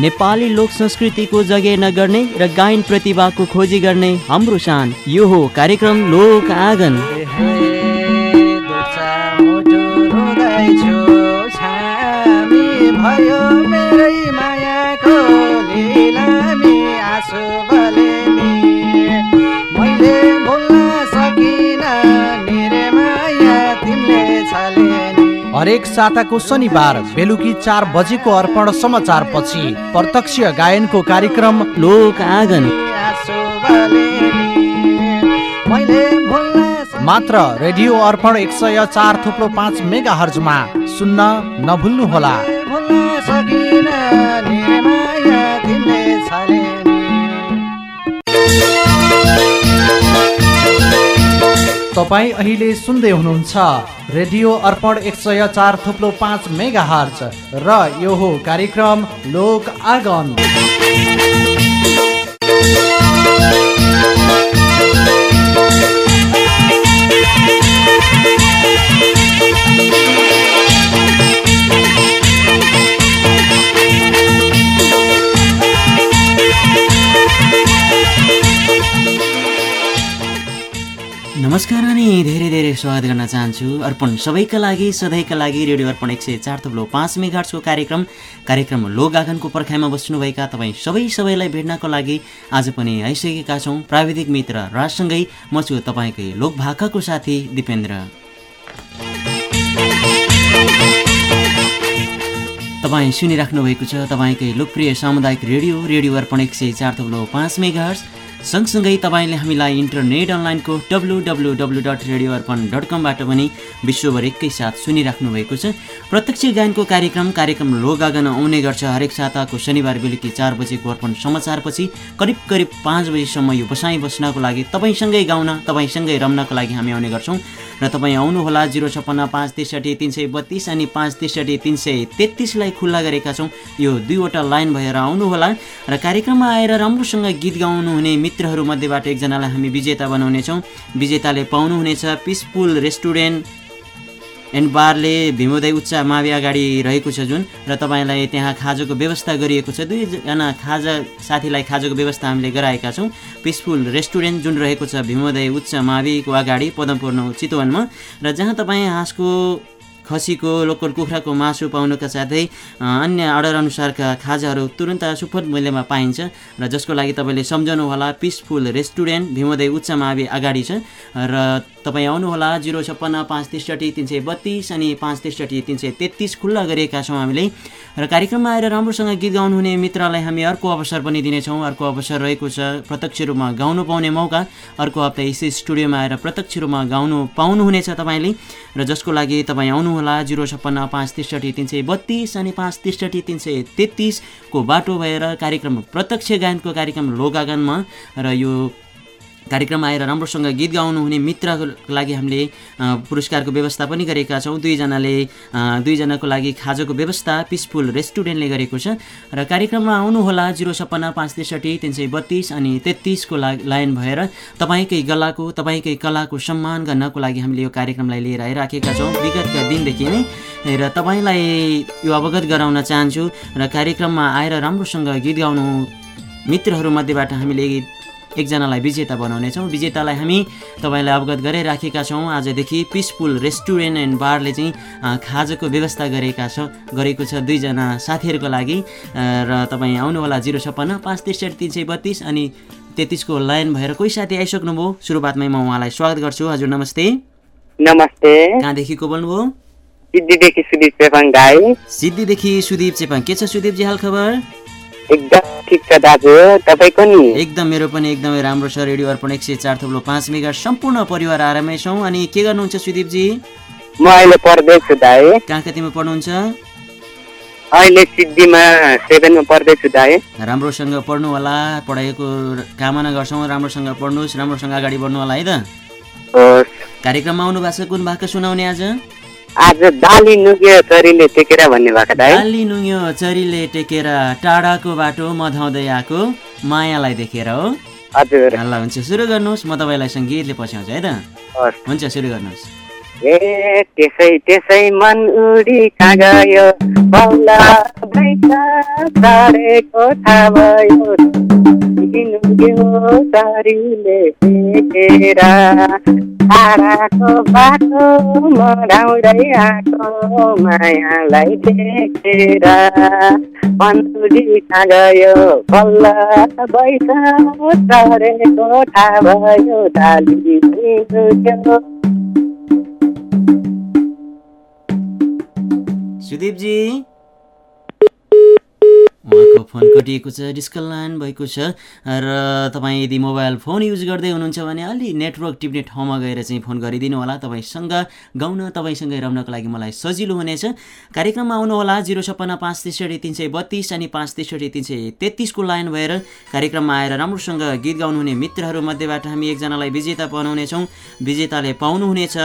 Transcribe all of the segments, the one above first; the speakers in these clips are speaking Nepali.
नेपाली लोक संस्कृतिको जगेर्ना गर्ने र गायन प्रतिभाको खोजी गर्ने हाम्रो सान यो हो कार्यक्रम लोक आँगन। हरेक साताको शनिबार बेलुकी चार बजेको अर्पण समाचार पछि प्रत्यक्ष गायनको कार्यक्रम लोक आँगन। मात्र रेडियो अर्पण एक सय चार थुप्रो पाँच मेगा हर्जमा सुन्न नभुल्नुहोला। तपाईँ अहिले सुन्दै हुनुहुन्छ रेडियो अर्पण एक सय चार थुप्लो पाँच मेगा हर्ज र यो हो कार्यक्रम लोक आगन। स्वागत गर्न चाहन्छु। अर्पण सबैका लागि सधैँका लागि रेडियो अर्पण एक सय चार थुप्रो पाँच मेगाट्सको कार्यक्रम। कार्यक्रम लोक आँगनको पर्खाइमा बस्नुभएका तपाईँ सबै सबैलाई भेट्नको लागि आज पनि आइसकेका छौँ। प्राविधिक मित्र राजसँगै म छु तपाईँकै लोक भाकाको साथी दिपेन्द्र। तपाईँ सुनिराख्नु भएको छ तपाईँकै लोकप्रिय सामुदायिक रेडियो रेडियो अर्पण एक सय चार थुप्रो पाँच मेगाहर्स सँगसँगै तपाईँले हामीलाई इन्टरनेट अनलाइनको W W W dot radio Arpan dot कमबाट पनि विश्वभर एकैसाथ सुनिराख्नु भएको छ। प्रत्यक्ष गायनको कार्यक्रम कार्यक्रम लोगागन आउने गर्छ हरेक साताको शनिबार बेलुकी चार बजेको अर्पण समाचारपछि। करिब करिब पाँच बजीसम्म यो बसाइ बस्नको लागि तपाईँसँगै गाउन तपाईँसँगै रम्नको लागि हामी आउने गर्छौँ। र तपाईँ आउनुहोला जिरो छप्पन्न पाँच त्रिसठी तिन सय बत्तिस अनि पाँच त्रिसठी तिन सय तेत्तिसलाई खुल्ला गरेका छौँ। यो दुईवटा लाइन भएर आउनुहोला र कार्यक्रममा आएर राम्रोसँग गीत गाउनुहुने मित्रहरूमध्येबाट एकजनालाई हामी विजेता बनाउनेछौँ। विजेताले पाउनुहुनेछ पिसफुल रेस्टुरेन्ट एन्ड बारले भीमोदय उच्च मावि अगाडि रहेको छ जुन र तपाईँलाई त्यहाँ खाजाको व्यवस्था गरिएको छ। दुईजना खाजा साथीलाई खाजाको व्यवस्था हामीले गराएका छौँ। पिसफुल रेस्टुरेन्ट जुन रहेको छ भीमोदय उच्च माविको अगाडि पदमपुर नौ चितवनमा। र जहाँ तपाईँ हाँसको खसीको लोकल कुखुराको मासु पाउनुका साथै अन्य अर्डर अनुसारका खाजाहरू तुरन्त सुपथ मूल्यमा पाइन्छ र जसको लागि तपाईँले सम्झनुहोला पिसफुल रेस्टुरेन्ट भीमोदय उच्च मावि अगाडि छ र तपाईँ आउनुहोला जिरो छप्पन्न पाँच त्रिसठी तिन सय बत्तिस अनि पाँच त्रिसठी तिन सय तेत्तिस खुल्ला गरिएका छौँ हामीले। र कार्यक्रममा आएर राम्रोसँग गीत गाउनुहुने मित्रलाई हामी अर्को अवसर पनि दिनेछौँ। अर्को अवसर रहेको छ प्रत्यक्ष रूपमा गाउनु पाउने मौका। अर्को हप्ता यसै स्टुडियोमा आएर प्रत्यक्ष रूपमा गाउनु पाउनुहुनेछ तपाईँले र जसको लागि तपाईँ आउनुहोला जिरो छप्पन्न पाँच त्रिसठी तिन सय बत्तिस अनि पाँच त्रिसठी तिन सय तेत्तिसको बाटो भएर कार्यक्रम प्रत्यक्ष गायनको कार्यक्रम लोगागनमा र यो कार्यक्रममा आएर राम्रोसँग गीत गाउनुहुने मित्रको लागि हामीले पुरस्कारको व्यवस्था पनि गरेका छौँ। दुईजनाले दुईजनाको लागि खाजाको व्यवस्था पिसफुल रेस्टुरेन्टले गरेको छ। र कार्यक्रममा आउनुहोला जिरो छप्पन्न पाँच त्रिसठी तिन सय बत्तिस अनि तेत्तिसको ला लाइन भएर तपाईँकै गलाको तपाईँकै कलाको सम्मान गर्नको लागि हामीले यो कार्यक्रमलाई लिएर आइराखेका छौँ। विगतका दिनदेखि नै र तपाईँलाई यो अवगत गराउन चाहन्छु र कार्यक्रममा आएर राम्रोसँग गीत गाउनु मित्रहरूमध्येबाट हामीले एकजनालाई विजेता बनाउनेछौँ। विजेतालाई हामी तपाईँलाई अवगत गराइराखेका छौँ। आजदेखि पिसफुल रेस्टुरेन्ट एन्ड बारले चाहिँ खाजाको व्यवस्था गरेका छ गरेको छ दुईजना साथीहरूको लागि। र तपाईँ आउनुहोला जिरो छप्पन्न पाँच त्रिसठी तिन सय बत्तिस अनि तेत्तिसको लाइन भएर कोही साथी आइसक्नुभयो? सुरुवातमै म उहाँलाई स्वागत गर्छु। हजुर नमस्ते। नमस्ते। कहाँदेखि को बोल्नुभयो? सिद्धिदेखि सुदीप गाई सिद्धिदेखि सुदीप चेपाङ। के छ सुदीपजी हाल खबर एकदम ठिक छ दाजु तपाईँको नि? एकदम मेरो पनि एकदमै राम्रो छ रेडियो अर्पण एक सय चार थप्लो पाँच मेगा सम्पूर्ण परिवार आरामै छौँ। अनि के गर्नुहुन्छ सुदीपजी? म अहिले पढ्दैछु दाई कहाँ कतिमा पढ्नुहुन्छ? अहिले सिद्धिमा सेभेनमा पढ्दैछु दाई राम्रोसँग पढ्नु होला पढाइको कामना गर्छौँ राम्रोसँग पढ्नुहोस् राम्रोसँग अगाडि बढ्नु होला है त। कार्यक्रममा आउनु भएको छ कुन भाका सुनाउने आज? आज दाली नुग्यो चरीले टेकेर भन्ने भएको दाई डाली नुङ्यो चरीले टेकेर टाढाको बाटो मधाउँदै आएको मायालाई देखेर हो। हजुर। ल हुन्छ सुरु गर्नुहोस्। म तपाईँलाई सङ्गीतले पछ्याउँछु है त। हुन्छ सुरु गर्नुहोस्। ए त्यसै त्यसै मन उडी कहाँ गयो बल्ल बैसा चढेको थाहा भयो दिनु ताराको बाटो मराउँदै आएको मायालाई देखेर पन्तुली कहाँ गयो बल्ल बैसा चढेको थाहा भयो दिनु सुदीपजी उहाँको फोन कटिएको छ डिस्कलाइन भएको छ र तपाईँ यदि मोबाइल फोन युज गर्दै हुनुहुन्छ भने अलि नेटवर्क टिप्ने ठाउँमा गएर चाहिँ फोन गरिदिनु होला। तपाईँसँग गाउन तपाईँसँगै रम्नको लागि मलाई सजिलो हुनेछ। कार्यक्रममा आउनुहोला जिरो छप्पन्न पाँच त्रिसठी तिन सय बत्तिस अनि पाँच त्रिसठी तिन सय तेत्तिसको लाइन भएर कार्यक्रममा आएर राम्रोसँग गीत गाउनुहुने मित्रहरूमध्येबाट हामी एकजनालाई विजेता बनाउनेछौँ। विजेताले पाउनुहुनेछ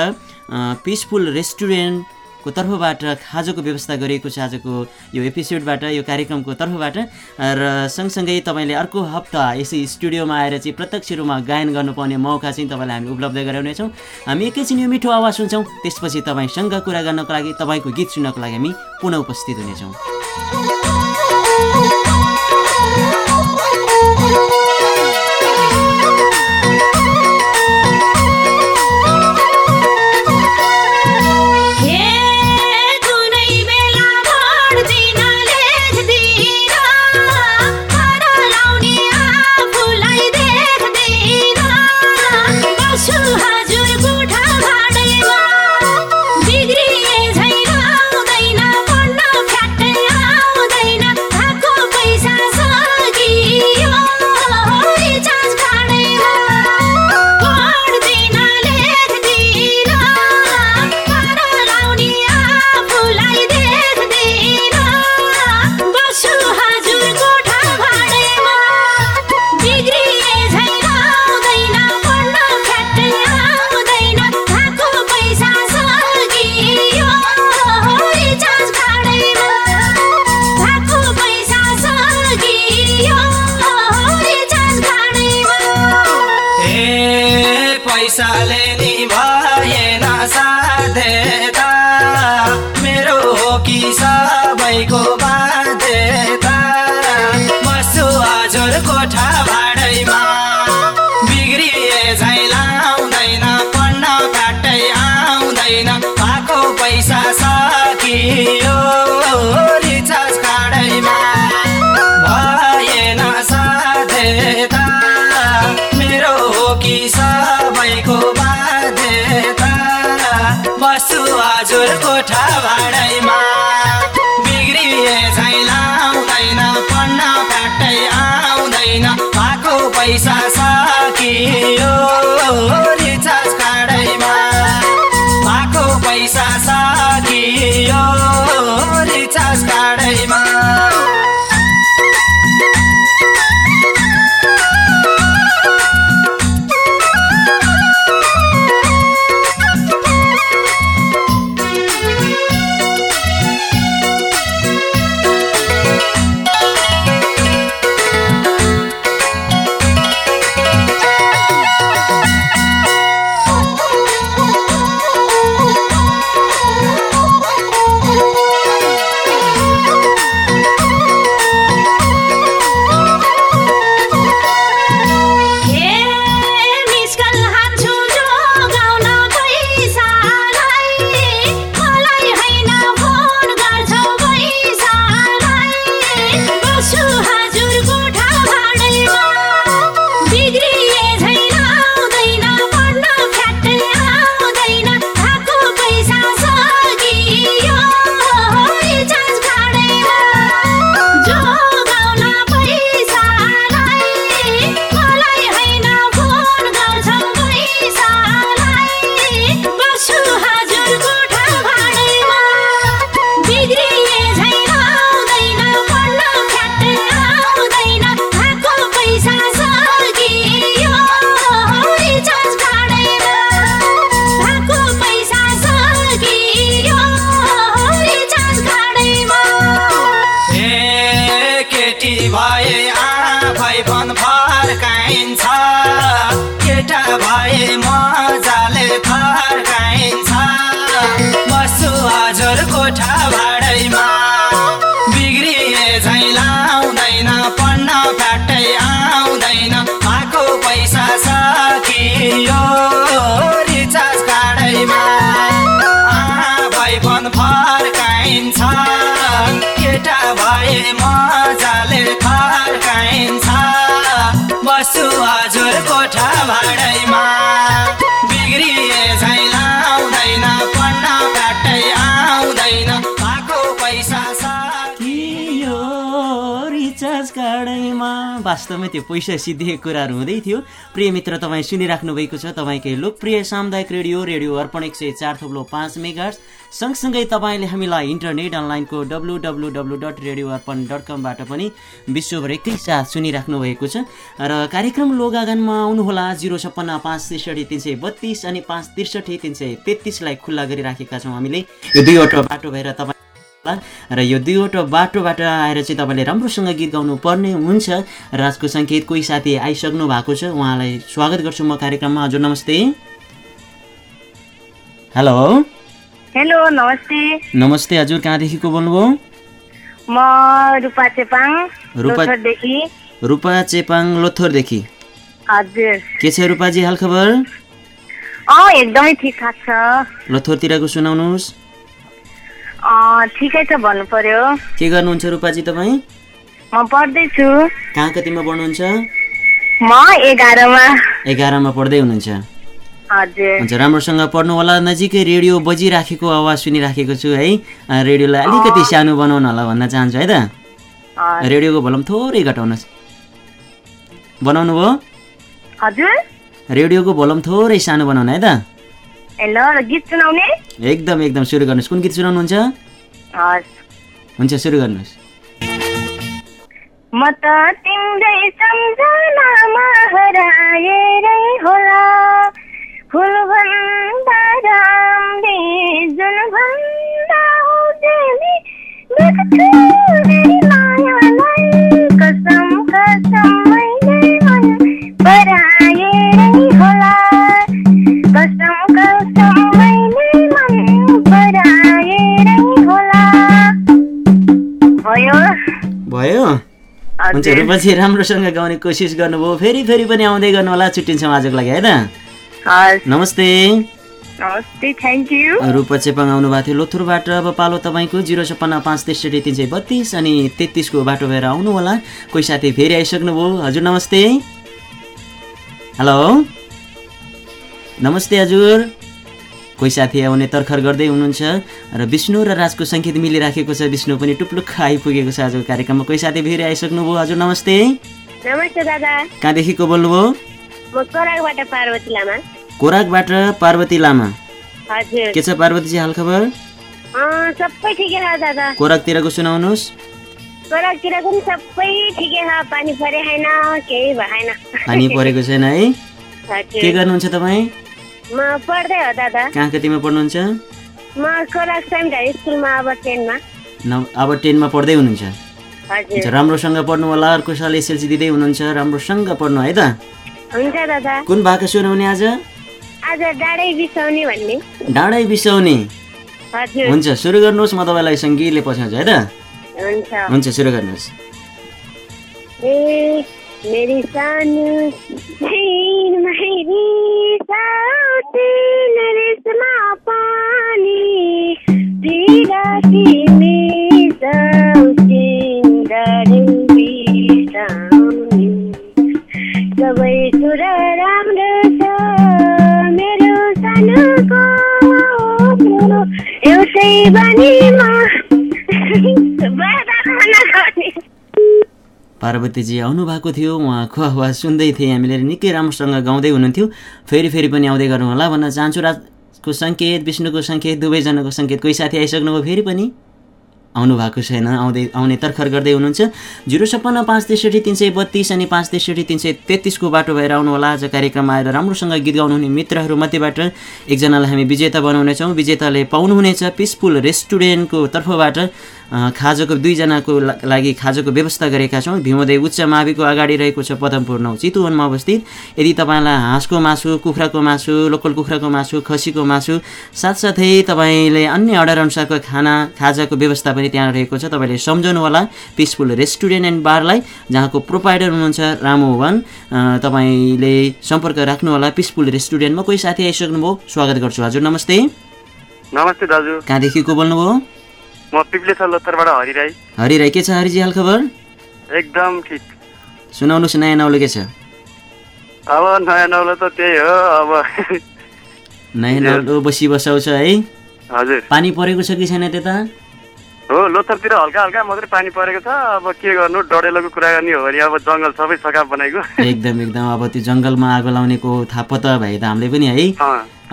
पिसफुल रेस्टुरेन्ट को तर्फबाट खाजाको व्यवस्था गरिएको छ आजको यो एपिसोडबाट यो कार्यक्रमको तर्फबाट। र सँगसँगै तपाईँले अर्को हप्ता यसै स्टुडियोमा आएर चाहिँ प्रत्यक्ष रूपमा गायन गर्नुपर्ने मौका चाहिँ तपाईँलाई हामी उपलब्ध गराउनेछौँ। हामी एकैछिन यो मिठो आवाज सुन्छौँ त्यसपछि तपाईँसँग कुरा गर्नको लागि तपाईँको गीत सुन्नको लागि हामी पुनः उपस्थित हुनेछौँ। वास्तवमै त्यो पैसा सिद्धिएको कुराहरू हुँदै थियो। प्रिय मित्र तपाईँ सुनिराख्नु भएको छ तपाईँकै लोकप्रिय सामुदायिक रेडियो रेडियो अर्पण एक सय चार थप्लो पाँच मेगार्स सँगसँगै तपाईँले हामीलाई इन्टरनेट अनलाइनको W W W dot radio Arpan dot कमबाट पनि विश्वभर एकैसाथ सुनिराख्नु भएको छ। र कार्यक्रम लोगागनमा आउनुहोला जिरो छप्पन्न पाँच त्रिसठी तिन सय बत्तिस अनि पाँच त्रिसठी तिन सय तेत्तिसलाई खुल्ला गरिराखेका छौँ हामीले। यो दुईवटा बाटो भएर तपाईँ। र यो दुईवटा बाटोबाट आएर चाहिँ तपाईँले राम्रोसँग गीत गाउनु पर्ने हुन्छ। र आजको सङ्केत कोही साथी आइसक्नु भएको छ। उहाँलाई स्वागत गर्छु म कार्यक्रममा। हजुर नमस्ते। हेलो। हेलो नमस्ते। नमस्ते हजुर कहाँदेखिको बोल्नुभयो? म रूपा चेपाङ रूपा- लोथरदेखि। रूपा चेपाङ लोथरदेखि। हजुर। के छ रूपाजी हालखबर? अँ एकदमै ठिकठाक छ। लोथरतिरको सुनाउनुहोस्। ठिकै छ भन्नु पर्यो के गर्नुहुन्छ रूपाजी तपाईँ? म पढ्दैछु। कहाँ कतिमा पढ्नुहुन्छ? म एघारमा। एघारमा पढ्दै हुनुहुन्छ। हजुर। हुन्छ राम्रोसँग पढ्नु होला नजिकै रेडियो बजिराखेको आवाज सुनिराखेको छु है। रेडियोलाई अलिकति सानो बनाउनु होला भन्न चाहन्छु है त। रेडियोको भोल्युम थोरै घटाउनुहोस्। बनाउनु भयो हजुर। रेडियोको भोल्युम थोरै सानो बनाउनु है त। ल गीत सुनाउने? एकदम एकदम सुरु गर्नुहोस्। कुन गीत सुनाउनुहुन्छ? हुन्छ सुरु गर्नुहोस्। म त तिम्रै सम्झनामा हराएरै होला। फुल भन्दा राम्री जुन भन्दा उजेली देख्छु मेरी मायालाई। कसम कसम मैले मन पराएरै भयो। हुन्छ रूपाजी राम्रोसँग गाउने कोसिस गर्नुभयो। फेरि फेरि पनि आउँदै गर्नु होला छुट्टिन्छौँ आजको लागि है त नमस्ते। नमस्ते थ्याङ्क यू रूपा चेपाङ आउनु भएको थियो लोथुरबाट। अब पालो तपाईँको जिरो छप्पन्न पाँच त्रिसठी तिन सय बत्तिस अनि तेत्तिसको बाटो भएर आउनु होला कोही साथी फेरि आइसक्नुभयो। हजुर नमस्ते। हेलो। नमस्ते हजुर। कोही साथी आउने तर्खर गर्दै हुनुहुन्छ। र विष्णु र राजको सङ्केत मिलिराखेको छ। विष्णु पनि टुप्लुक्क आइपुगेको छ। आजको कार्यक्रममा कोही साथी फेरि आइसक्नुभयो? हजुर नमस्ते। नमस्ते दादा। कहाँदेखिको बोल्नुभयो? कराकबाट पार्वती लामा। के छ पार्वतीजी हालखबर? कोराकतिरको सुनाउनुहोस्। पनि परेको छैन है। के गर्नुहुन्छ तपाईँ? म पढ्दै हो दादा। कहाँ कतिमा पढ्नुहुन्छ? म कराक हाई स्कुलमा अब टेनमा। अब टेनमा पढ्दै हुनुहुन्छ। राम्रोसँग पढ्नु होला। अर्को साल एसएलसी दिँदै हुनुहुन्छ। राम्रोसँग पढ्नु है त? हुन्छ दादा। कुन भाका सुनाउने आज? आज डाँडै बिसाउने भन्ने। डाँडै बिसाउने। हुन्छ सुरु गर्नुहोस्। म तपाईँलाई सङ्गीतले पछाउँछु है त? हुन्छ। हुन्छ सुरु गर्नुहोस्। ए मेरी सानो मेरी साउथिन रेसमा पानी। बिसाउने सबै कुरा राम्रो छ मेरो सानोको एउटै बानीमा पार्वतीजी आउनु भएको थियो। उहाँको आवाज सुन्दै थिएँ। हामीले निकै राम्रोसँग गाउँदै हुनुहुन्थ्यो। फेरि फेरि पनि आउँदै गर्नु होला भन्न चाहन्छु। राजको सङ्केत विष्णुको सङ्केत दुवैजनाको सङ्केत कोही साथी आइसक्नुभयो फेरि पनि? आउनु भएको छैन। आउँदै आउने तर्खर गर्दै हुनुहुन्छ। जिरो छप्पन्न पाँच त्रिसठी तिन सय बत्तिस अनि पाँच त्रिसठी तिन सय तेत्तिसको बाटो भएर आउनु होला आज कार्यक्रममा आएर राम्रोसँग गीत गाउनुहुने मित्रहरूमध्येबाट एकजनालाई हामी विजेता बनाउनेछौँ। विजेताले पाउनुहुनेछ पिसफुल रेस्टुरेन्टको तर्फबाट। खाजाको दुईजनाको लागि खाजाको व्यवस्था गरेका छौँ। भीमोदय उच्च माविको अगाडि रहेको छ पदमपुर नौ चितवनमा अवस्थित। यदि तपाईँलाई हाँसको मासु कुखुराको मासु लोकल कुखुराको मासु खसीको मासु साथसाथै तपाईँले अन्य अर्डर अनुसारको खाना खाजाको व्यवस्था पनि त्यहाँ रहेको छ। तपाईँले सम्झाउनु होला पिसफुल रेस्टुरेन्ट एन्ड बारलाई जहाँको प्रोपाइटर हुनुहुन्छ रामु वान तपाईँले सम्पर्क राख्नुहोला पिसफुल रेस्टुरेन्टमा कोही साथी आइसक्नुभयो। स्वागत गर्छु। हजुर नमस्ते। नमस्ते दाजु। कहाँदेखि को बोल्नुभयो? म पिप्लेश्वर लोथरबाट हरि राई हरि राई के छ हरिजी हालखबर? एकदम ठिक। सुनाउनुहोस् नयाँ नौलो के छ? अब नयाँ नौलो त त्यही हो अब नयाँ नौलो बसी बसाउँछ है। हजुर। पानी परेको छ कि छैन त्यता? हो लोथरतिर हल्का हल्का मात्रै पानी परेको छ अब के गर्नु डढेलोको कुरा गर्ने हो भने अब जङ्गल सबै सकाप बनाएको एकदम एकदम अब त्यो जङ्गलमा आगो लाउनेको थाहा पत्ता भए त हामीले पनि है।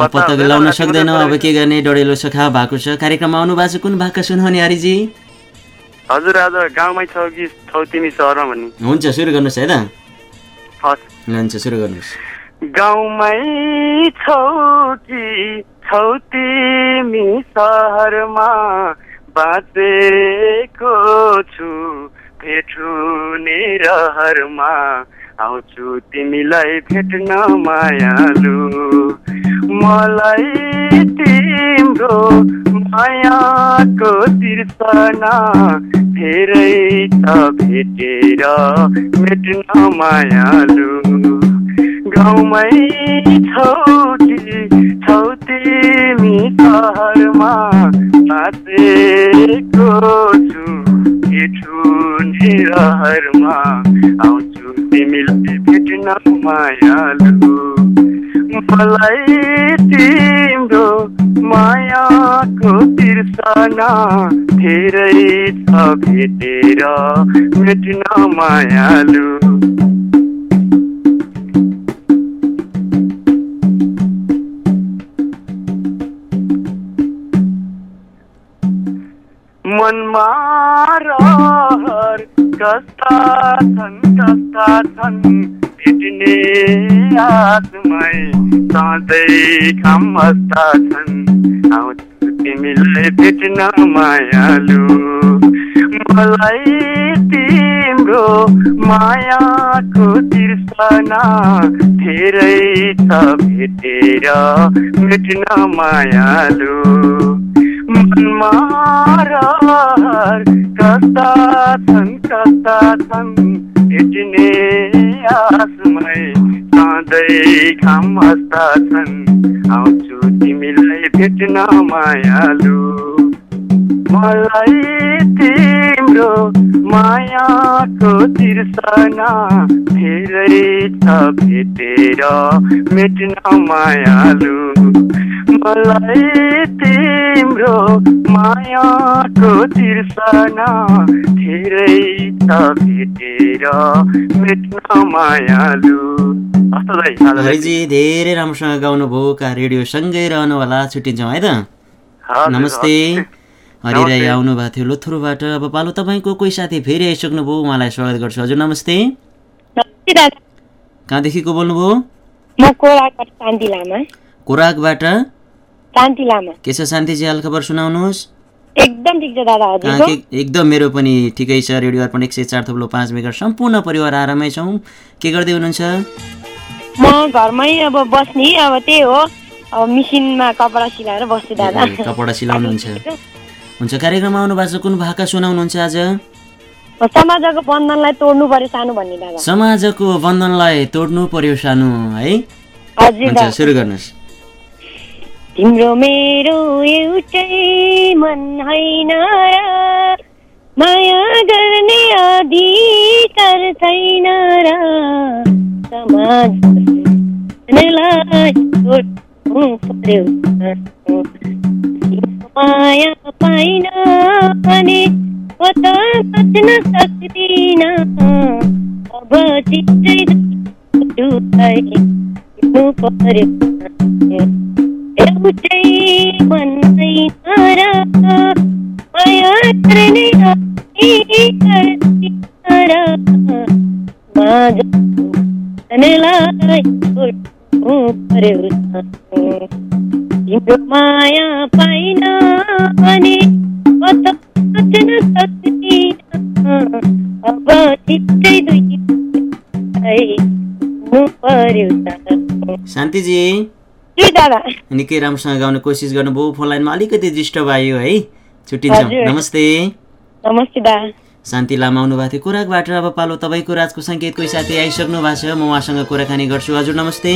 पत्ता लाउन सक्दैनौँ अब के गर्ने? डढेलो सखा भएको छ कार्यक्रममा आउनु भएको छ कुन भाका सुनाउने हरिजी हजुर आज गाउँमै छौ कि छौ तिमी सहरमा भन्ने। हुन्छ सुरु गर्नुहोस् है त। हुन्छ सुरु गर्नुहोस्। गाउँमै छौ कि छौ तिमी सहरमा? बाँचेको छु भेटु निरहरमा आउँछु तिमीलाई भेट्न मायालु। मलाई तिम्रो मायाको तिर्सना धेरै छ भेटेर भेट्न मायालु। गाउँमै छौ कि छौ तिमी सहरमा बाँचेको छु भेटु निरहरमा आउँछु तिमीलाई भेट्न मायालु। मलाई तिम्रो मायाको तिर्सना धेरै छ भेटेर भेट्न मायालु। मनमा रहर कस्ता छन् कस्ता छन्। आत्मै सधैँ खमस्ता छन्। आउँछु तिमीलाई भेट्न मायालु। मलाई तिम्रो मायाको तिर्सना धेरै छ भेटेर भेट्न मायालु। मनमा कस्ता छन् कस्ता छन् भेट्ने आसमै सधैँ खामस्ता छन्। आउँछु तिमीलाई भेट्न मायालु। मलाई तिम्रो मायाको तिर्सना धेरै छ भेटेर मेट्न मायालु। मलाई तिम्रो मायाको तिर्सना धेरै छ भेटेर मेट्न मायालु। त। हरिजी धेरै राम्रोसँग गाउनुभयो का रेडियो सँगै रहनु होला छुट्टिन्छौँ है त? नमस्ते। हरि राई। आउनु भएको थियो लोथुरोबाट। अब पालो तपाईँको कोही साथी फेरि आइसक्नुभयो उहाँलाई स्वागत गर्छु। हजुर नमस्ते। नमस्ते दादा कहाँदेखि को बोल्नुभयो कोराकबाट शान्ति लामा। के छ शान्तिजी हालखबर सुनाउनुहोस्। एकदम ठिक छ दादा के एकदम मेरो पनि ठिकै छ रेडियो अर्पण एक सय चार थप्लो पाँच मेगा सम्पूर्ण परिवार आरामै छौँ। के गर्दै हुनुहुन्छ? म घरमै अब बस्ने अब त्यही हो। अब मिसिनमा कपडा सिलाएर बस्छु दादा। कपडा सिलाउनुहुन्छ। हुन्छ कार्यक्रममा आउनु भएको छ कुन भाका सुनाउनुहुन्छ आज? समाजको बन्धनलाई तोड्नु पर्यो सानो भन्ने दादा। समाजको बन्धनलाई तोड्नु पर्यो सानो है? हजुर हुन्छ सुरु गर्नुहोस्। तिम्रो मेरो एउटै मन होइन माया गर्ने अधिकार छैन र तिम्रो माया पाइन भने म त बच्न सक्दिन अब हिँड्नु पर्यो एउटै भन्दै र माया गर्ने तिम्रो माया पाइन भने अब छिट्टै दुई पर्यो शान्तिजी निकै राम्रोसँग गाउने कोसिस गर्नुभयो फोन लाइनमा अलिकति डिस्टर्ब आयो है। छुट्टिन्छौँ। नमस्ते। नमस्ते दा। शान्ति लामा आउनुभएको थियो कोराकबाट। अब पालो तपाईँको राजको सङ्केत कोही साथी आइसक्नु भएको छ। म उहाँसँग कुराकानी गर्छु। हजुर नमस्ते।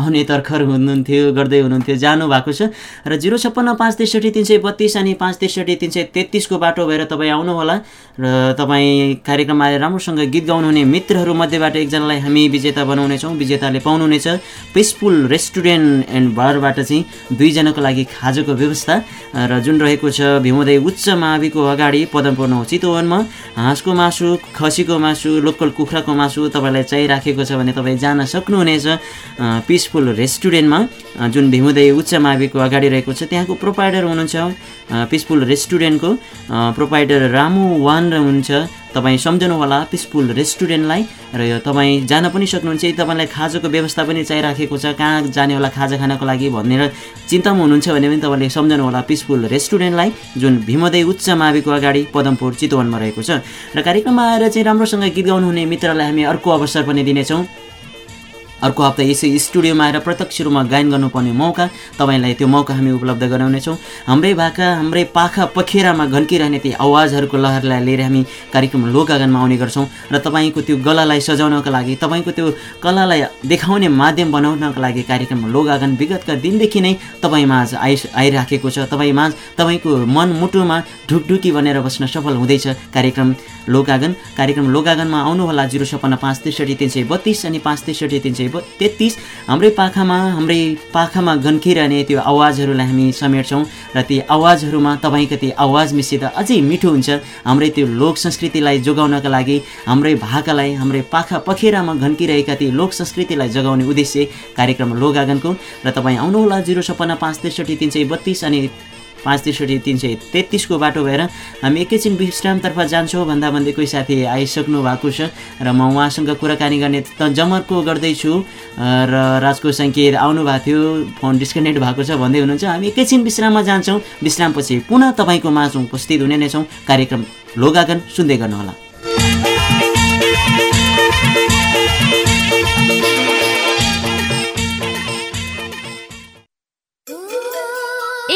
आउने तर्खर हुनुहुन्थ्यो गर्दै हुनुहुन्थ्यो जानु भएको छ। र जिरो छप्पन्न पाँच त्रिसठी तिन सय बत्तिस अनि पाँच त्रिसठी तिन सय तेत्तिसको बाटो भएर तपाईँ आउनुहोला। र तपाईँ कार्यक्रममा आएर राम्रोसँग गीत गाउनुहुने मित्रहरू मध्येबाट एकजनालाई हामी विजेता बनाउनेछौँ विजेताले पाउनुहुनेछ पिसफुल रेस्टुरेन्ट एन्ड बारबाट चाहिँ दुईजनाको लागि खाजाको व्यवस्था। र जुन रहेको छ भीमोदय उच्च माविको अगाडि पदमपुर नौ चितवनमा हाँसको मासु खसीको मासु लोकल कुखुराको मासु तपाईँलाई चाहिराखेको छ भने तपाईँ जान सक्नुहुनेछ। अ, पिसफुल रेस्टुरेन्टमा जुन भीमोदय उच्च माविको अगाडि रहेको छ त्यहाँको प्रोपाइटर हुनुहुन्छ। पिसफुल रेस्टुरेन्टको अ, प्रोपाइटर रामु वान हुनुहुन्छ। तपाईँ सम्झनु होला पिसफुल रेस्टुरेन्टलाई र यो तपाईँ जान पनि सक्नुहुन्छ यदि तपाईँलाई खाजाको व्यवस्था पनि चाहिराखेको छ कहाँ जाने होला खाजा खानको लागि भनेर चिन्तामा हुनुहुन्छ भने पनि तपाईँले सम्झनु होला पिसफुल रेस्टुरेन्टलाई जुन भीमोदय उच्च माविको अगाडि पदमपुर चितवनमा रहेको छ। र कार्यक्रममा आएर चाहिँ राम्रोसँग गीत गाउनुहुने मित्रलाई हामी अर्को अवसर पनि दिनेछौँ। अर्को हप्ता यसै स्टुडियोमा आएर प्रत्यक्ष रूपमा गायन गर्नुपर्ने मौका तपाईँलाई त्यो मौका हामी उपलब्ध गराउनेछौँ। हाम्रै भाका हाम्रै पाखा पखेरामा घन्किरहने ती आवाजहरूको लहरलाई लिएर हामी कार्यक्रम लोकगानमा आउने गर्छौँ र तपाईँको त्यो गलालाई सजाउनको लागि तपाईँको त्यो कलालाई देखाउने माध्यम बनाउनको लागि कार्यक्रम लोकगान विगतका दिनदेखि नै तपाईँ माझ आइ आइराखेको छ। तपाईँ माझ तपाईँको मन मुटुमा ढुकढुकी बनेर बस्न सफल हुँदैछ कार्यक्रम लोकागन कार्यक्रम लोकागनमा आउनुहोला जिरो छप्पन्न पाँच त्रिसठी तिन सय बत्तिस अनि पाँच त्रिसठी तिन सय ब- तेत्तिस। हाम्रै पाखामा हाम्रै पाखामा गन्किरहने त्यो आवाजहरूलाई हामी समेट्छौँ र ती आवाजहरूमा तपाईँको त्यो आवाज मिसिँदा अझै मिठो हुन्छ। हाम्रै त्यो लोक संस्कृतिलाई जोगाउनका लागि हाम्रै भाकालाई हाम्रै पाखा पखेरामा घन्किरहेका ती लोक संस्कृतिलाई जोगाउने उद्देश्य कार्यक्रम लोकागनको र तपाईँ आउनुहोला जिरो छप्पन्न पाँच त्रिसठी तिन सय बत्तिस अनि पाँच त्रिसठी तिन सय तेत्तिसको बाटो भएर हामी एकैछिन विश्रामतर्फ जान्छौँ। भन्दा भन्दै कोही साथी आइसक्नु भएको छ र म उहाँसँग कुराकानी गर्ने त जमर्को गर्दैछु। र राजको सङ्केत आउनु भएको थियो फोन डिस्कनेक्ट भएको छ भन्दै हुनुहुन्छ। हामी एकैछिन विश्राममा जान्छौँ। विश्रामपछि पुनः तपाईँको माझ उपस्थित हुने नै छौँ। कार्यक्रम लोगागन सुन्दै गर्नुहोला।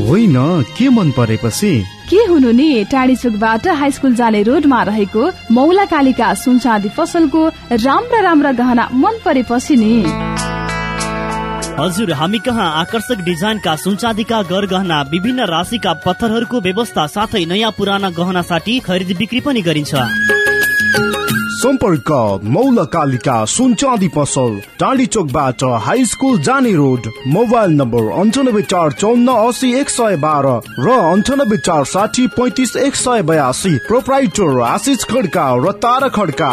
होइन के मन परेपछि? के हुनु नि टाढी चोकबाट हाई स्कुल जाने रोडमा रहेको मौला कालिका सुनचाँदी पसलको राम्रा राम्रा गहना मन परेपछि नि। हजुर हामी कहाँ आकर्षक डिजाइनका सुनचाँदीका गरगहना विभिन्न राशिका पत्थरहरूको व्यवस्था साथै नयाँ पुराना गहना साठी खरिद बिक्री पनि गरिन्छ। सम्पर्क मौल कालिका सुन चाँदी पसल टाढी चोकबाट हाई स्कुल जाने रोड मोबाइल नम्बर अन्ठानब्बे चार चौन्न असी एक सय बाह्र र अन्ठानब्बे चार साठी पैँतिस एक सय बयासी प्रोप्राइटर आशिष खड्का र तारा खड्का।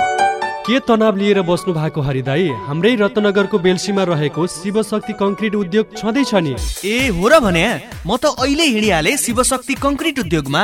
के तनाव लिएर बस्नु भएको हरिदाई? हाम्रै रत्नगरको बेल्सीमा रहेको शिवशक्ति कङ्क्रिट उद्योग छँदैछ नि। ए हो र भने म त अहिले हिँडिहालेँ शिवशक्ति कङ्क्रिट उद्योगमा।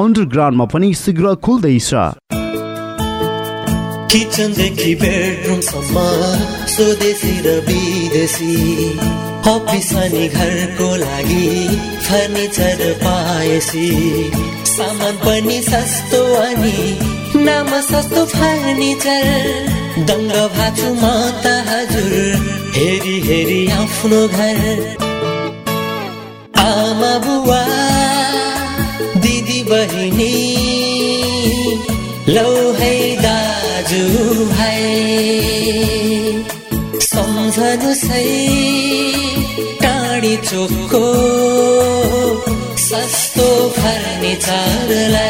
अन्डरग्राउन्डमा पनि शीघ्र खुल्दैछ। किचनदेखि बेडरुमसम्म स्वदेशी र विदेशी अफिस अनि घरको लागि फर्निचर पाएसी। सामान पनि सस्तो अनि नाम सस्तो फर्निचर। दङ्ग भाछु म त हजुर हेरी हेरी आफ्नो घर। आमा बुवा बहिनी लौ है दाजु भाइ। सम्झनु सही टाढी चोकको सस्तो फर्निचरलाई।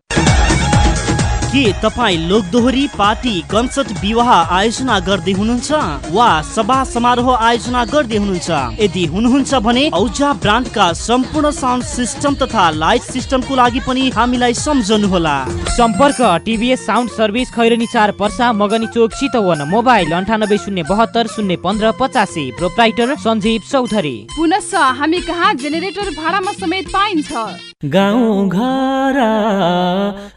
के तपाईँ लोकदोहोरी पार्टी कन्सर्ट विवाह आयोजना गर्दै हुनुहुन्छ वा सभा समारोह आयोजना गर्दै हुनुहुन्छ? यदि हुनुहुन्छ भने औजा ब्रान्डका सम्पूर्ण साउन्ड सिस्टम तथा लाइट सिस्टमको लागि पनि हामीलाई सम्झनुहोला। सम्पर्क टिभीएस साउन्ड सर्भिस खैरनी चार पर्सा मगनी चोक चितवन मोबाइल अन्ठानब्बे शून्य बहत्तर शून्य पन्ध्र पचासी प्रोप्राइटर सञ्जीव चौधरी। पुनश हामी कहाँ जेनेरेटर भाडामा समेत पाइन्छ? गाउँ घर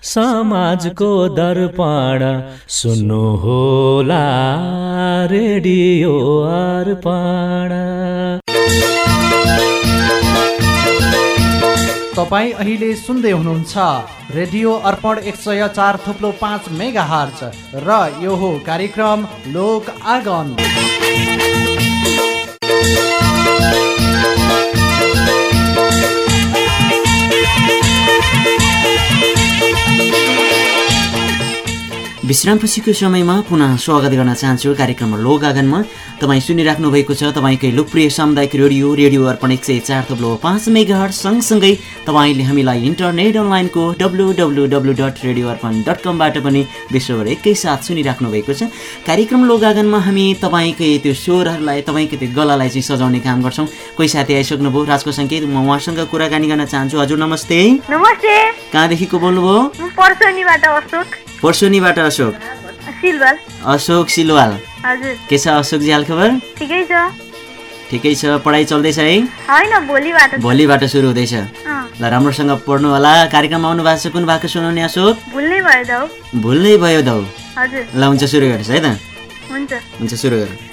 समाजको दर्पण सुन्नु होला रेडियो अर्पण। तपाईँ अहिले सुन्दै हुनुहुन्छ रेडियो अर्पण एक सय चार थुप्लो पाँच मेगा हर्च र यो हो कार्यक्रम लोक आगन विश्रामपछिको समयमा पुनः स्वागत गर्न चाहन्छु कार्यक्रम लोक आँगनमा तपाईँ सुनिराख्नु भएको छ तपाईँकै लोकप्रिय सामुदायिक रेडियो रेडियो अर्पण एक सय चार थप्लो पाँच मेगा सँगसँगै तपाईँले हामीलाई इन्टरनेट अनलाइनको W W W dot radio Arpan dot कमबाट पनि विश्वभर एकैसाथ सुनिराख्नु भएको छ। कार्यक्रम लोक आँगनमा हामी तपाईँकै त्यो स्वरहरूलाई तपाईँकै त्यो गलालाई चाहिँ सजाउने काम गर्छौँ। कोही साथी आइसक्नुभयो राजको सङ्केत म उहाँसँग कुराकानी गर्न चाहन्छु। हजुर नमस्ते। नमस्ते। कहाँदेखिको बोल्नुभयो? पर्सोनीबाट अशोक। अशोक सिलवाल। के छ अशोकजी हालखबर ठिकै छ। ठिकै छ। पढाइ चल्दैछ है? भोलिबाट सुरु। हुँदैछ। ल राम्रोसँग पढ्नु होला। कार्यक्रममा आउनु भएको छ कुन भएको सुनाउने अशोक? भुल्नै भयो दौ ल हुन्छ सुरु गर्नुहोस् है त। हुन्छ। हुन्छ सुरु गर्नु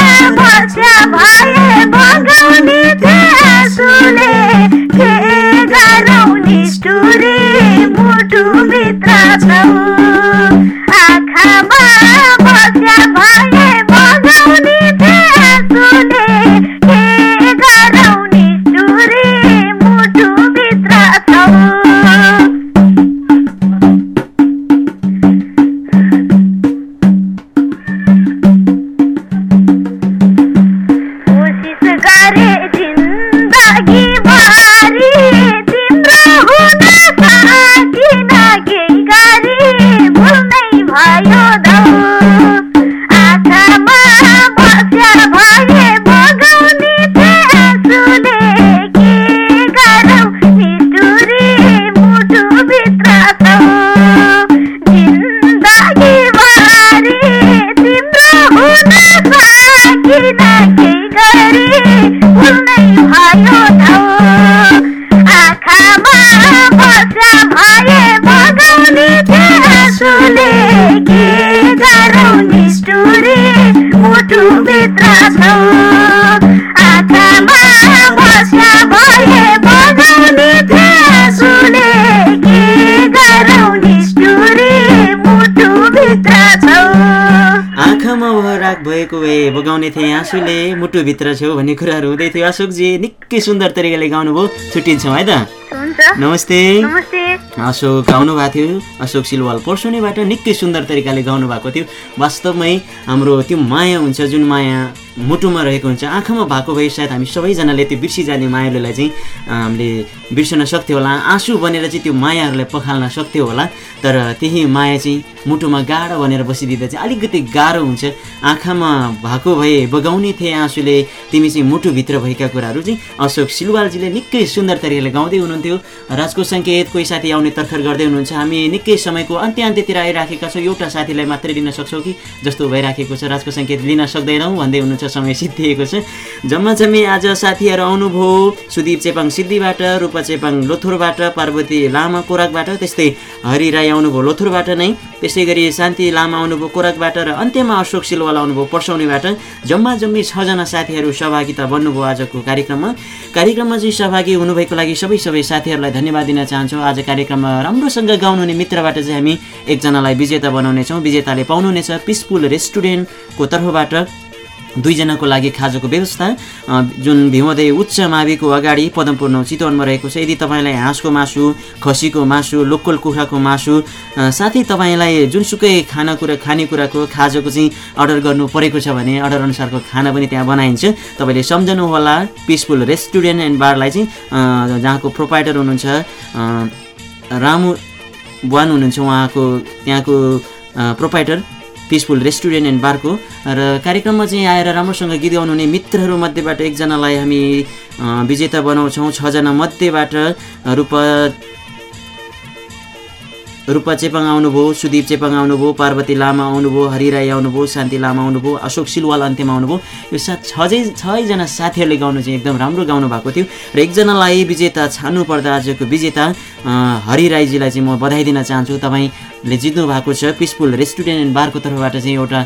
के टुरी मुटुभित्र छौ भएको भए बगाउने थिएँ आँसुले। मुटुभित्र छेउ भन्ने कुराहरू हुँदै थियो। अशोकजी निकै सुन्दर तरिकाले गाउनुभयो। छुट्टिन्छौँ है त? नमस्ते। नमस्ते। अशोक आउनु भएको थियो। अशोक सिलवाल पर्सोनीबाट निकै सुन्दर तरिकाले गाउनु भएको थियो। वास्तवमै हाम्रो त्यो माया हुन्छ जुन माया मुटुमा रहेको हुन्छ। आँखामा भएको भए सायद हामी सबैजनाले त्यो बिर्सिजाने मायालुलाई चाहिँ हामीले बिर्सन सक्थ्यो होला। आँसु बनेर चाहिँ त्यो मायाहरूलाई पखाल्न सक्थ्यो होला। तर त्यही माया चाहिँ मुटुमा गाढो भनेर बसिदिँदा चाहिँ अलिकति गाह्रो हुन्छ। आँखामा भएको भए बगाउने थिए आँसुले। तिमी चाहिँ मुटुभित्र भएका कुराहरू चाहिँ अशोक सिलवालजीले निकै सुन्दर तरिकाले गाउँदै हुनुहुन्थ्यो। राजको सङ्केत कोही साथी आउने तर्खर गर्दै हुनुहुन्छ। हामी निकै समयको अन्त्य अन्त्यतिर आइराखेका छौँ। एउटा साथीलाई मात्रै लिन सक्छौँ कि? जस्तो भइराखेको छ। राजको सङ्केत लिन सक्दैनौँ भन्दै हुनुहुन्छ। चाहन्छ समय सिद्धिएको छ। जम्मा जम्मी आज साथीहरू आउनुभयो सुदीप चेपाङ सिद्धिबाट रूपा चेपाङ लोथुरबाट पार्वती लामा कोराकबाट त्यस्तै हरि राई आउनुभयो लोथुरबाट नै। त्यसै गरी शान्ति लामा आउनुभयो कोराकबाट र अन्त्यमा अशोक सिलवाल आउनुभयो पर्साउनेबाट जम्मा जम्मी छजना साथीहरू सहभागिता बन्नुभयो आजको कार्यक्रममा। कार्यक्रममा चाहिँ सहभागी हुनुभएको लागि सबै सबै साथीहरूलाई धन्यवाद दिन चाहन्छौँ। आज कार्यक्रममा राम्रोसँग गाउनुहुने मित्रबाट चाहिँ हामी एकजनालाई विजेता बनाउनेछौँ। विजेताले पाउनुहुनेछ पिसफुल रेस्टुरेन्टको तर्फबाट। दुईजनाको लागि खाजाको व्यवस्था। जुन भीमोदय उच्च माविको अगाडि पदमपुर नौ चितवनमा रहेको छ यदि तपाईँलाई हाँसको मासु खसीको मासु लोकल कुखुराको मासु साथै तपाईँलाई जुनसुकै खानेकुरा खानेकुराको खाजाको चाहिँ अर्डर गर्नु परेको छ भने अर्डर अनुसारको खाना पनि त्यहाँ बनाइन्छ। तपाईँले सम्झनुहोला पिसफुल रेस्टुरेन्ट एन्ड बारलाई चाहिँ जहाँको प्रोपाइटर हुनुहुन्छ रामु वान हुनुहुन्छ उहाँको त्यहाँको प्रोपाइटर पिसफुल रेस्टुरेन्ट एन्ड बारको र कार्यक्रममा चाहिँ आएर राम्रोसँग गीत गाउनुहुने मित्रहरू मध्येबाट एकजनालाई हामी विजेता बनाउँछौँ। छजना मध्येबाट रूप रूपा चेपाङ आउनुभयो सुदीप चेपाङ आउनुभयो पार्वती लामा आउनुभयो हरि राई आउनुभयो शान्ति लामा आउनुभयो अशोक सिलवाल अन्त्यमा आउनुभयो यो सात छजै छजना साथीहरूले गाउनु चाहिँ एकदम राम्रो गाउनु भएको थियो। र एकजनालाई विजेता छान्नु पर्दा आजको विजेता हरि राईजीलाई चाहिँ म बधाई दिन चाहन्छु। तपाईँले जित्नु भएको छ पिसफुल रेस्टुरेन्ट एन्ड बारको तर्फबाट चाहिँ एउटा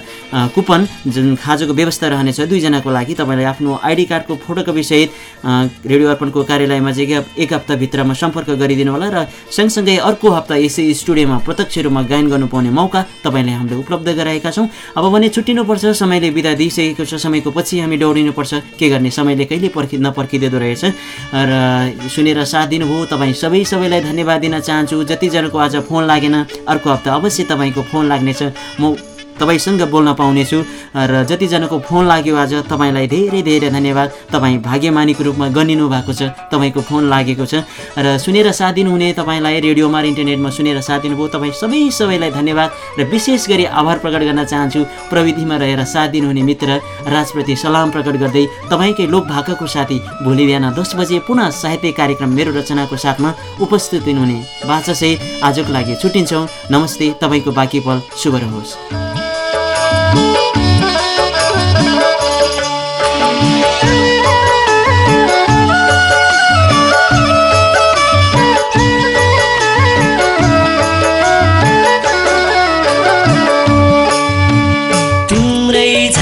कुपन जुन खाजाको व्यवस्था रहनेछ दुईजनाको लागि। तपाईँले आफ्नो आइडी कार्डको फोटोकपीसहित अ, रेडियो अर्पणको कार्यालयमा चाहिँ एक हप्ताभित्रमा सम्पर्क गरिदिनु होला र सँगसँगै अर्को हप्ता यसै स्टुडियोमा प्रत्यक्ष रूपमा गायन गर्नु पाउने मौका तपाईँले हामीले उपलब्ध गराएका छौँ। अब भने छुट्टिनुपर्छ समयले बिदा दिइसकेको छ समयको पछि हामी दौडिनुपर्छ। के गर्ने? समयले कहिले पर्खि नपर्खिँदो रहेछ। र सुनेर साथ दिनुभयो। तपाईँ सबै सबैलाई धन्यवाद दिन चाहन्छु। जतिजनाको आज फोन लागेन अर्को हप्ता अवश्य तपाईँको फोन लाग्नेछ। म तपाईँसँग बोल्न पाउनेछु। र जतिजनाको फोन लाग्यो आज तपाईँलाई धेरै धेरै धन्यवाद। तपाईँ भाग्यमानीको रूपमा गनिनु भएको छ तपाईँको फोन लागेको छ। र सुनेर साथ दिनुहुने तपाईँलाई रेडियोमा र इन्टरनेटमा सुनेर साथ दिनुभयो तपाईँ सबै सबैलाई धन्यवाद। र विशेष गरी आभार प्रकट गर्न चाहन्छु प्रविधिमा रहेर साथ दिनुहुने मित्र राजप्रति सलाम प्रकट गर्दै तपाईँकै लोक भाकाको साथी भोलि बिहान दस बजे पुनः साहित्य कार्यक्रम मेरो रचनाको साथमा उपस्थित हुनुहुने। बाचासहित आजको लागि छुट्टिन्छौँ। नमस्ते तपाईँको बाँकी पल शुभ रहोस्।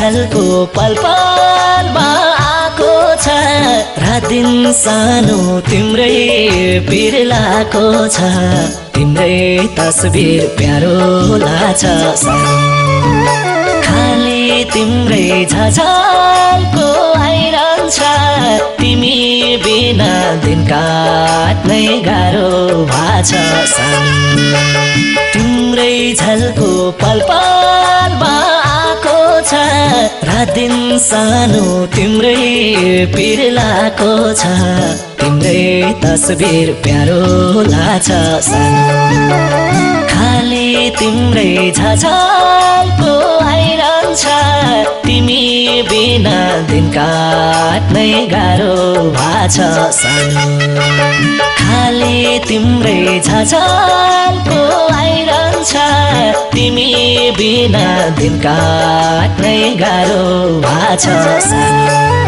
तिम्रै झल्को पल पलमा आएको छ। रात दिन सानो तिम्रै बिरलाको छ। तिम्रै तस्बिर प्यारो सानो खाली तिम्रै झझल्को आइरहन्छ तिमी बिना दिन काट्नै गाह्रो भाछ तिम्रै झल्को पल पलमा आएको छ। रात दिन सानो तिम्रै पिर्लाको छ। तिम्रै तस्बिर प्यारो सानो खाली तिम्रै झझल्को दिन काट्नै गाह्रो भाछ सानो। खाली तिम्रै झझल्को आइरहन्छ तिमी बिना दिन काट्नै गाह्रो भाछ सानो।